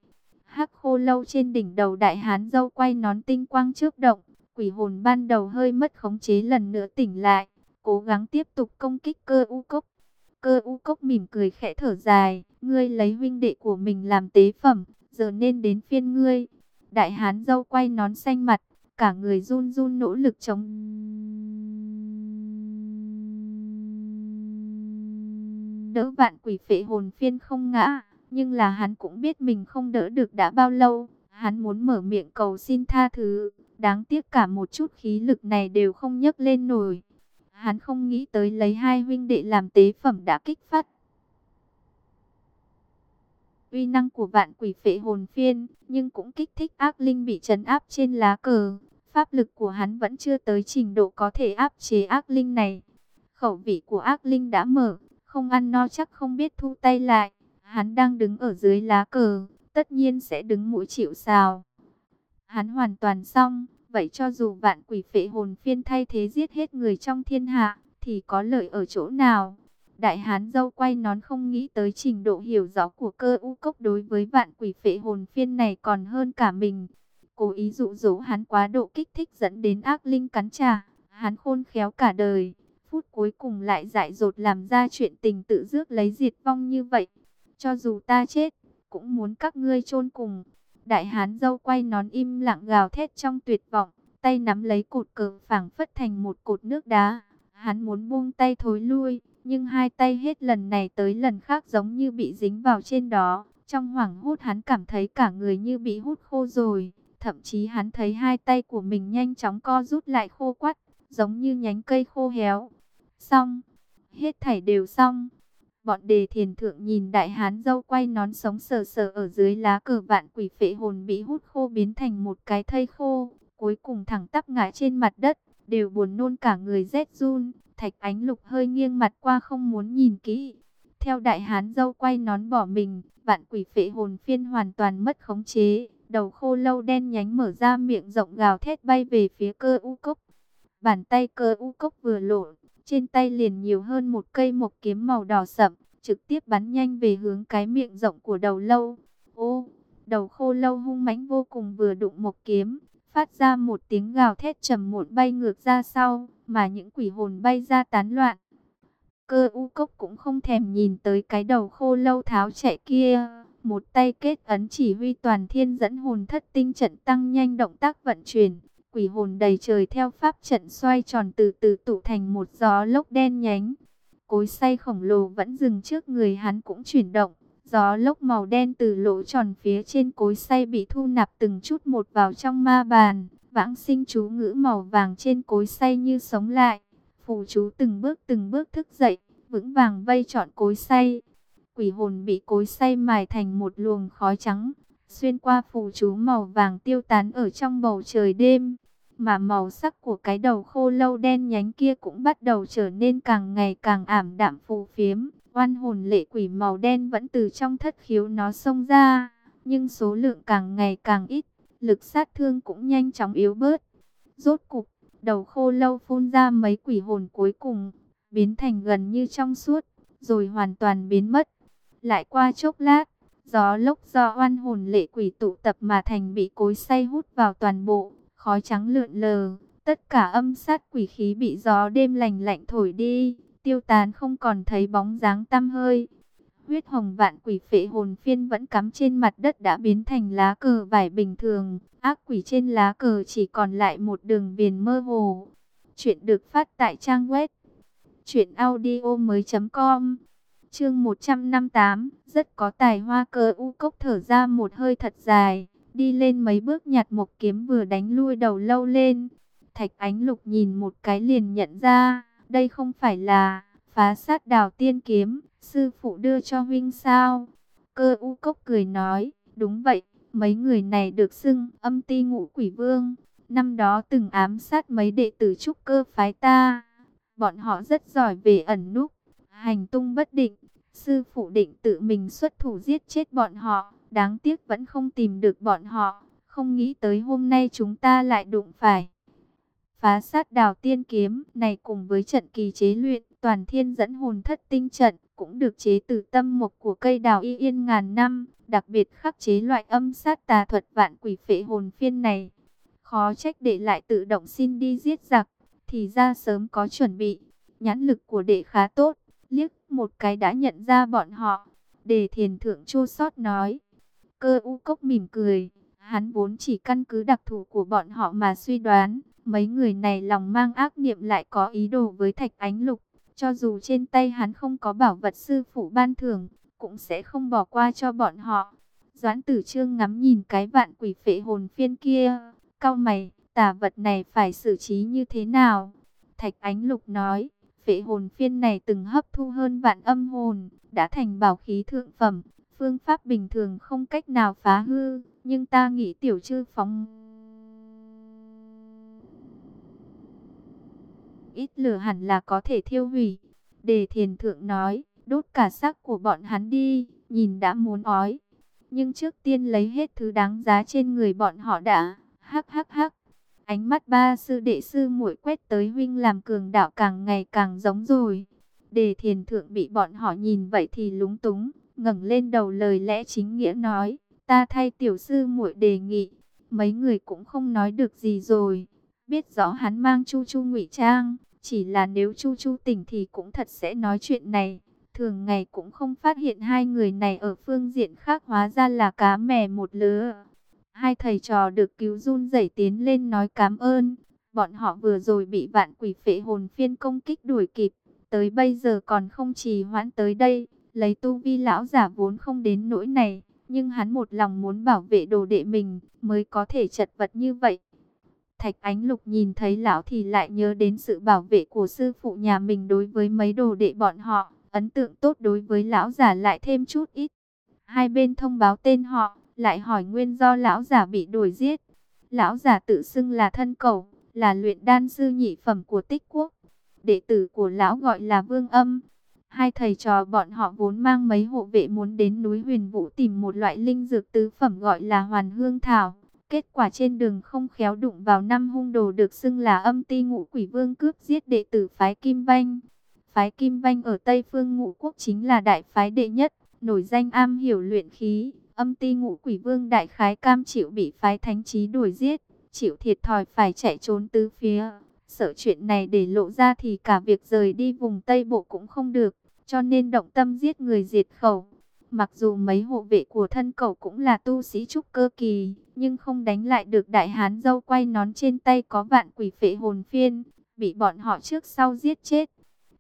Hắc khô lâu trên đỉnh đầu đại hán dâu quay nón tinh quang trước động. Quỷ hồn ban đầu hơi mất khống chế lần nữa tỉnh lại. Cố gắng tiếp tục công kích cơ u cốc. Cơ u cốc mỉm cười khẽ thở dài. Ngươi lấy huynh đệ của mình làm tế phẩm. Giờ nên đến phiên ngươi. Đại hán dâu quay nón xanh mặt. Cả người run run nỗ lực chống đỡ vạn quỷ phệ hồn phiên không ngã, nhưng là hắn cũng biết mình không đỡ được đã bao lâu, hắn muốn mở miệng cầu xin tha thứ, đáng tiếc cả một chút khí lực này đều không nhấc lên nổi. Hắn không nghĩ tới lấy hai huynh đệ làm tế phẩm đã kích phát. Uy năng của vạn quỷ phệ hồn phiên, nhưng cũng kích thích ác linh bị trấn áp trên lá cờ. Pháp lực của hắn vẫn chưa tới trình độ có thể áp chế ác linh này. Khẩu vị của ác linh đã mở, không ăn no chắc không biết thu tay lại. Hắn đang đứng ở dưới lá cờ, tất nhiên sẽ đứng mũi chịu sào. Hắn hoàn toàn xong, vậy cho dù vạn quỷ phệ hồn phiên thay thế giết hết người trong thiên hạ, thì có lợi ở chỗ nào? Đại hán dâu quay nón không nghĩ tới trình độ hiểu rõ của cơ u cốc đối với vạn quỷ phệ hồn phiên này còn hơn cả mình. Cố ý dụ dỗ hắn quá độ kích thích dẫn đến ác linh cắn trả, hắn khôn khéo cả đời phút cuối cùng lại dại dột làm ra chuyện tình tự rước lấy diệt vong như vậy. Cho dù ta chết, cũng muốn các ngươi chôn cùng. Đại hán dâu quay nón im lặng gào thét trong tuyệt vọng, tay nắm lấy cột cờ phảng phất thành một cột nước đá. Hắn muốn buông tay thối lui, nhưng hai tay hết lần này tới lần khác giống như bị dính vào trên đó. Trong hoảng hốt hắn cảm thấy cả người như bị hút khô rồi. Thậm chí hắn thấy hai tay của mình nhanh chóng co rút lại khô quắt, giống như nhánh cây khô héo. Xong, hết thảy đều xong. Bọn đề thiền thượng nhìn đại hán dâu quay nón sống sờ sờ ở dưới lá cờ vạn quỷ phệ hồn bị hút khô biến thành một cái thây khô. Cuối cùng thẳng tắp ngã trên mặt đất, đều buồn nôn cả người rét run. Thạch ánh lục hơi nghiêng mặt qua không muốn nhìn kỹ. Theo đại hán dâu quay nón bỏ mình, vạn quỷ phệ hồn phiên hoàn toàn mất khống chế. Đầu khô lâu đen nhánh mở ra miệng rộng gào thét bay về phía cơ u cốc. Bàn tay cơ u cốc vừa lộ, trên tay liền nhiều hơn một cây mộc kiếm màu đỏ sậm, trực tiếp bắn nhanh về hướng cái miệng rộng của đầu lâu. Ô, đầu khô lâu hung mãnh vô cùng vừa đụng một kiếm, phát ra một tiếng gào thét trầm muộn bay ngược ra sau, mà những quỷ hồn bay ra tán loạn. Cơ u cốc cũng không thèm nhìn tới cái đầu khô lâu tháo chạy kia, một tay kết ấn chỉ huy toàn thiên dẫn hồn thất tinh trận tăng nhanh động tác vận chuyển, quỷ hồn đầy trời theo pháp trận xoay tròn từ từ tụ thành một gió lốc đen nhánh. Cối say khổng lồ vẫn dừng trước người hắn cũng chuyển động. Gió lốc màu đen từ lỗ tròn phía trên cối say bị thu nạp từng chút một vào trong ma bàn. Vãng sinh chú ngữ màu vàng trên cối say như sống lại. Phù chú từng bước từng bước thức dậy, vững vàng vây trọn cối say. Quỷ hồn bị cối say mài thành một luồng khói trắng, xuyên qua phù chú màu vàng tiêu tán ở trong bầu trời đêm mà màu sắc của cái đầu khô lâu đen nhánh kia cũng bắt đầu trở nên càng ngày càng ảm đạm phù phiếm. Oan hồn lệ quỷ màu đen vẫn từ trong thất khiếu nó xông ra, nhưng số lượng càng ngày càng ít, lực sát thương cũng nhanh chóng yếu bớt. Rốt cục, đầu khô lâu phun ra mấy quỷ hồn cuối cùng, biến thành gần như trong suốt, rồi hoàn toàn biến mất. Lại qua chốc lát, gió lốc do oan hồn lệ quỷ tụ tập mà thành bị cối say hút vào toàn bộ, khói trắng lượn lờ, tất cả âm sát quỷ khí bị gió đêm lành lạnh thổi đi, tiêu tán không còn thấy bóng dáng tăm hơi. Huyết hồng vạn quỷ phệ hồn phiên vẫn cắm trên mặt đất đã biến thành lá cờ vải bình thường, ác quỷ trên lá cờ chỉ còn lại một đường viền mơ hồ. Chuyện được phát tại trang web truyệnaudiomoi.com. Chương 158, rất có tài hoa cơ u cốc thở ra một hơi thật dài đi lên mấy bước nhặt một kiếm vừa đánh lui đầu lâu lên. Thạch ánh lục nhìn một cái liền nhận ra, đây không phải là phá sát đào tiên kiếm, sư phụ đưa cho huynh sao. Cơ u cốc cười nói, đúng vậy, mấy người này được xưng âm ti ngũ quỷ vương. Năm đó từng ám sát mấy đệ tử trúc cơ phái ta. Bọn họ rất giỏi về ẩn núp, hành tung bất định. Sư phụ định tự mình xuất thủ giết chết bọn họ. Đáng tiếc vẫn không tìm được bọn họ, không nghĩ tới hôm nay chúng ta lại đụng phải. Phá sát đào tiên kiếm này cùng với trận kỳ chế luyện toàn thiên dẫn hồn thất tinh trận, cũng được chế từ tâm mục của cây đào y yên ngàn năm, đặc biệt khắc chế loại âm sát tà thuật vạn quỷ phệ hồn phiên này. Khó trách để lại tự động xin đi giết giặc, thì ra sớm có chuẩn bị. Nhãn lực của đệ khá tốt, liếc một cái đã nhận ra bọn họ. Đề thiền thượng chua sót nói. Cơ u cốc mỉm cười, hắn vốn chỉ căn cứ đặc thù của bọn họ mà suy đoán. Mấy người này lòng mang ác niệm lại có ý đồ với thạch ánh lục. Cho dù trên tay hắn không có bảo vật sư phụ ban thưởng, cũng sẽ không bỏ qua cho bọn họ. Doãn tử trương ngắm nhìn cái vạn quỷ phệ hồn phiên kia, cao mày, tà vật này phải xử trí như thế nào? Thạch ánh lục nói, phệ hồn phiên này từng hấp thu hơn vạn âm hồn, đã thành bảo khí thượng phẩm, phương pháp bình thường không cách nào phá hư, nhưng ta nghĩ tiểu chư phóng ít lửa hẳn là có thể thiêu hủy. Đề thiền thượng nói, đốt cả xác của bọn hắn đi, nhìn đã muốn ói. Nhưng trước tiên lấy hết thứ đáng giá trên người bọn họ đã, hắc hắc hắc. Ánh mắt ba sư đệ sư muội quét tới huynh làm cường đạo càng ngày càng giống rồi. Đề thiền thượng bị bọn họ nhìn vậy thì lúng túng, ngẩng lên đầu lời lẽ chính nghĩa nói, ta thay tiểu sư muội đề nghị. Mấy người cũng không nói được gì rồi, biết rõ hắn mang chu chu ngụy trang, chỉ là nếu chu chu tỉnh thì cũng thật sẽ nói chuyện này. Thường ngày cũng không phát hiện hai người này ở phương diện khác hóa ra là cá mè một lứa. Hai thầy trò được cứu run rẩy tiến lên nói cảm ơn. Bọn họ vừa rồi bị vạn quỷ phệ hồn phiên công kích đuổi kịp. Tới bây giờ còn không trì hoãn tới đây. Lấy tu vi lão giả vốn không đến nỗi này. Nhưng hắn một lòng muốn bảo vệ đồ đệ mình mới có thể chật vật như vậy. Thạch Ánh Lục nhìn thấy lão thì lại nhớ đến sự bảo vệ của sư phụ nhà mình đối với mấy đồ đệ bọn họ. Ấn tượng tốt đối với lão giả lại thêm chút ít. Hai bên thông báo tên họ, lại hỏi nguyên do lão giả bị đuổi giết. Lão giả tự xưng là thân cầu, là luyện đan sư nhị phẩm của tích quốc. Đệ tử của lão gọi là Vương Âm. Hai thầy trò bọn họ vốn mang mấy hộ vệ muốn đến núi huyền vũ tìm một loại linh dược tứ phẩm gọi là hoàn hương thảo. Kết quả trên đường không khéo đụng vào năm hung đồ được xưng là âm ti ngũ quỷ vương cướp giết đệ tử phái Kim Vanh. Phái Kim Vanh ở Tây Phương Ngũ Quốc chính là đại phái đệ nhất, nổi danh am hiểu luyện khí. Âm ti ngũ quỷ vương đại khái cam chịu bị phái thánh trí đuổi giết, chịu thiệt thòi phải chạy trốn tứ phía. Sợ chuyện này để lộ ra thì cả việc rời đi vùng Tây Bộ cũng không được, cho nên động tâm giết người diệt khẩu. Mặc dù mấy hộ vệ của thân cậu cũng là tu sĩ trúc cơ kỳ, nhưng không đánh lại được đại hán dâu quay nón trên tay có vạn quỷ phệ hồn phiên, bị bọn họ trước sau giết chết.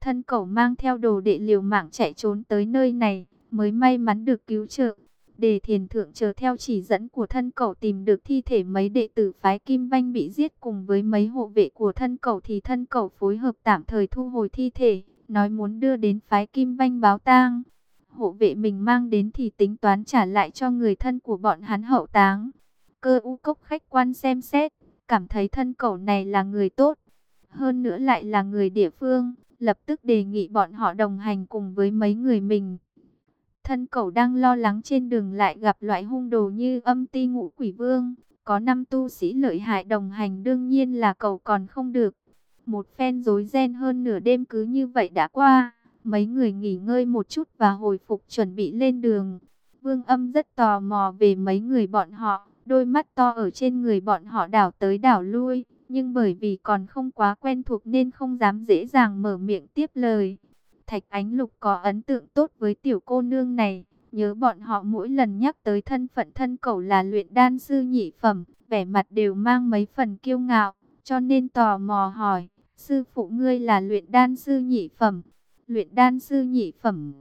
Thân cậu mang theo đồ đệ liều mạng chạy trốn tới nơi này, mới may mắn được cứu trợ. Đề thiền thượng chờ theo chỉ dẫn của thân cậu tìm được thi thể mấy đệ tử phái Kim Vanh bị giết cùng với mấy hộ vệ của thân cậu thì thân cậu phối hợp tạm thời thu hồi thi thể, nói muốn đưa đến phái Kim Banh báo tang. Hộ vệ mình mang đến thì tính toán trả lại cho người thân của bọn hắn hậu táng. Cơ u cốc khách quan xem xét, cảm thấy thân cậu này là người tốt, hơn nữa lại là người địa phương, lập tức đề nghị bọn họ đồng hành cùng với mấy người mình. Thân cậu đang lo lắng trên đường lại gặp loại hung đồ như âm ti ngũ quỷ vương. Có năm tu sĩ lợi hại đồng hành đương nhiên là cậu còn không được. Một phen rối ren hơn nửa đêm cứ như vậy đã qua. Mấy người nghỉ ngơi một chút và hồi phục chuẩn bị lên đường. Vương âm rất tò mò về mấy người bọn họ. Đôi mắt to ở trên người bọn họ đảo tới đảo lui. Nhưng bởi vì còn không quá quen thuộc nên không dám dễ dàng mở miệng tiếp lời. Thạch Ánh Lục có ấn tượng tốt với tiểu cô nương này. Nhớ bọn họ mỗi lần nhắc tới thân phận thân cậu là luyện đan sư nhị phẩm, vẻ mặt đều mang mấy phần kiêu ngạo, cho nên tò mò hỏi, sư phụ ngươi là luyện đan sư nhị phẩm, luyện đan sư nhị phẩm.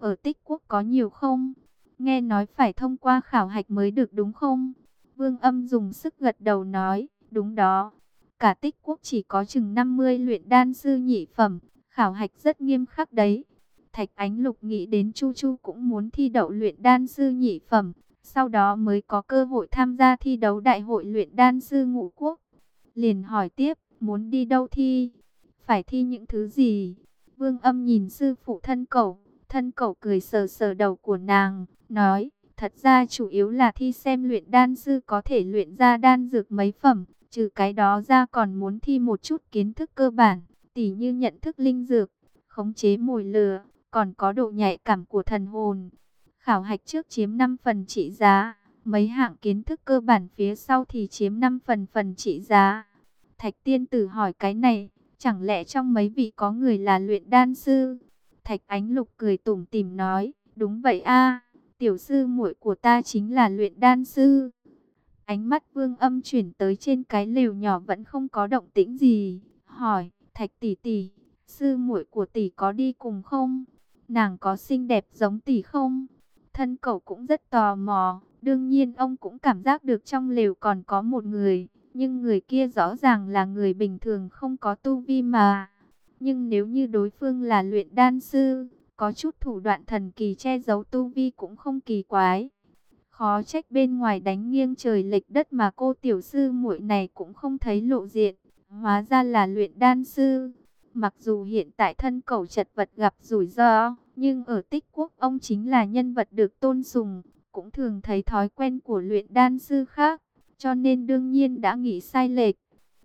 Ở tích quốc có nhiều không? Nghe nói phải thông qua khảo hạch mới được đúng không? Vương âm dùng sức gật đầu nói, đúng đó. Cả tích quốc chỉ có chừng 50 luyện đan sư nhị phẩm, khảo hạch rất nghiêm khắc đấy. Thạch Ánh Lục nghĩ đến Chu Chu cũng muốn thi đậu luyện đan sư nhị phẩm, sau đó mới có cơ hội tham gia thi đấu đại hội luyện đan sư ngũ quốc. Liền hỏi tiếp, muốn đi đâu thi? Phải thi những thứ gì? Vương âm nhìn sư phụ thân cậu, thân cậu cười sờ sờ đầu của nàng, nói, thật ra chủ yếu là thi xem luyện đan sư có thể luyện ra đan dược mấy phẩm, Trừ cái đó ra còn muốn thi một chút kiến thức cơ bản, tỉ như nhận thức linh dược, khống chế mồi lửa, còn có độ nhạy cảm của thần hồn. Khảo hạch trước chiếm 5 phần trị giá, mấy hạng kiến thức cơ bản phía sau thì chiếm 5 phần phần trị giá. Thạch tiên tử hỏi cái này, chẳng lẽ trong mấy vị có người là luyện đan sư? Thạch ánh lục cười tủm tỉm nói, đúng vậy a tiểu sư muội của ta chính là luyện đan sư. Ánh mắt vương âm chuyển tới trên cái lều nhỏ vẫn không có động tĩnh gì, hỏi, thạch tỷ tỷ, sư muội của tỷ có đi cùng không? Nàng có xinh đẹp giống tỷ không? Thân cậu cũng rất tò mò, đương nhiên ông cũng cảm giác được trong lều còn có một người, nhưng người kia rõ ràng là người bình thường không có tu vi mà. Nhưng nếu như đối phương là luyện đan sư, có chút thủ đoạn thần kỳ che giấu tu vi cũng không kỳ quái. Khó trách bên ngoài đánh nghiêng trời lệch đất mà cô tiểu sư muội này cũng không thấy lộ diện. Hóa ra là luyện đan sư. Mặc dù hiện tại thân cầu chật vật gặp rủi ro, nhưng ở tích quốc ông chính là nhân vật được tôn sùng, cũng thường thấy thói quen của luyện đan sư khác, cho nên đương nhiên đã nghĩ sai lệch.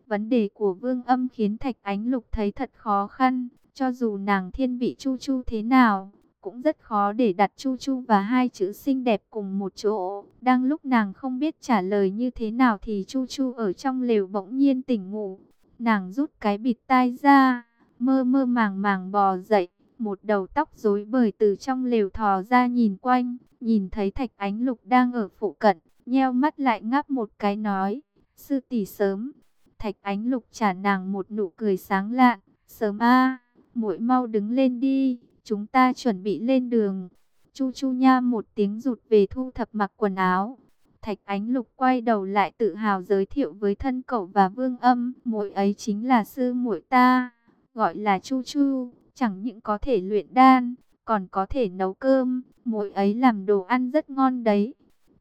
Vấn đề của vương âm khiến Thạch Ánh Lục thấy thật khó khăn, cho dù nàng thiên vị Chu Chu thế nào, cũng rất khó để đặt Chu Chu và hai chữ xinh đẹp cùng một chỗ. Đang lúc nàng không biết trả lời như thế nào thì Chu Chu ở trong lều bỗng nhiên tỉnh ngủ. Nàng rút cái bịt tai ra, mơ mơ màng màng bò dậy, một đầu tóc rối bời từ trong lều thò ra nhìn quanh, nhìn thấy Thạch Ánh Lục đang ở phụ cận, nheo mắt lại ngáp một cái nói, sư tỷ sớm. Thạch Ánh Lục trả nàng một nụ cười sáng lạn, sớm a muội mau đứng lên đi, chúng ta chuẩn bị lên đường. Chu Chu Nha một tiếng rụt về thu thập mặc quần áo. Thạch Ánh Lục quay đầu lại tự hào giới thiệu với thân cậu và Vương Âm, muội ấy chính là sư muội ta, gọi là Chu Chu, chẳng những có thể luyện đan, còn có thể nấu cơm, muội ấy làm đồ ăn rất ngon đấy.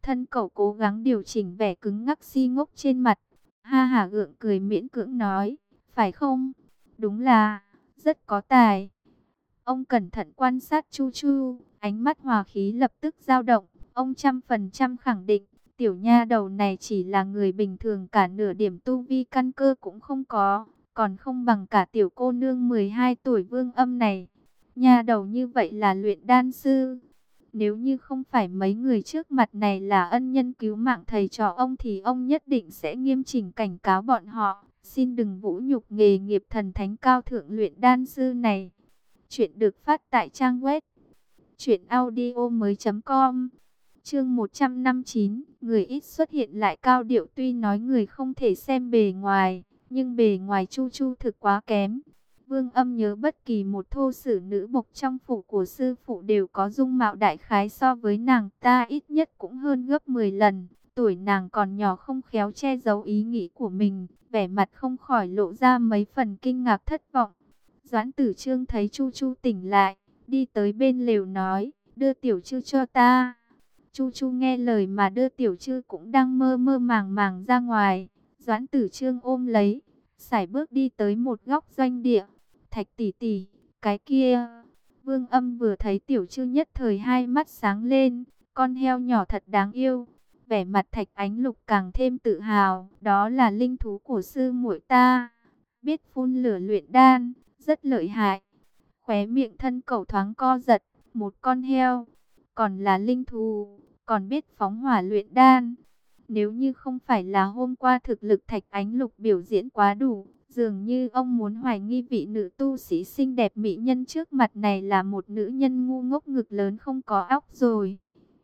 Thân cậu cố gắng điều chỉnh vẻ cứng ngắc si ngốc trên mặt, ha hà gượng cười miễn cưỡng nói, phải không? Đúng là rất có tài. Ông cẩn thận quan sát Chu Chu, ánh mắt hòa khí lập tức dao động. Ông trăm phần trăm khẳng định, tiểu nha đầu này chỉ là người bình thường cả nửa điểm tu vi căn cơ cũng không có, còn không bằng cả tiểu cô nương 12 tuổi vương âm này. Nha đầu như vậy là luyện đan sư. Nếu như không phải mấy người trước mặt này là ân nhân cứu mạng thầy trò ông thì ông nhất định sẽ nghiêm chỉnh cảnh cáo bọn họ. Xin đừng vũ nhục nghề nghiệp thần thánh cao thượng luyện đan sư này. Chuyện được phát tại trang web truyệnaudiomoi.com. Chương 159, người ít xuất hiện lại cao điệu tuy nói người không thể xem bề ngoài, nhưng bề ngoài Chu Chu thực quá kém. Vương Âm nhớ bất kỳ một thô sử nữ bộc trong phủ của sư phụ đều có dung mạo đại khái so với nàng ta ít nhất cũng hơn gấp 10 lần. Tuổi nàng còn nhỏ không khéo che giấu ý nghĩ của mình, vẻ mặt không khỏi lộ ra mấy phần kinh ngạc thất vọng. Doãn tử trương thấy Chu Chu tỉnh lại, đi tới bên lều nói, đưa tiểu chư cho ta. Chu Chu nghe lời mà đưa tiểu chư cũng đang mơ mơ màng màng ra ngoài. Doãn tử trương ôm lấy, sải bước đi tới một góc doanh địa. Thạch tỷ tỷ, cái kia. Vương âm vừa thấy tiểu chư nhất thời hai mắt sáng lên, con heo nhỏ thật đáng yêu. Vẻ mặt thạch ánh lục càng thêm tự hào, đó là linh thú của sư muội ta. Biết phun lửa luyện đan, rất lợi hại. Khóe miệng thân cầu thoáng co giật, một con heo, còn là linh thú, còn biết phóng hỏa luyện đan. Nếu như không phải là hôm qua thực lực thạch ánh lục biểu diễn quá đủ, dường như ông muốn hoài nghi vị nữ tu sĩ xinh đẹp mỹ nhân trước mặt này là một nữ nhân ngu ngốc ngực lớn không có óc rồi.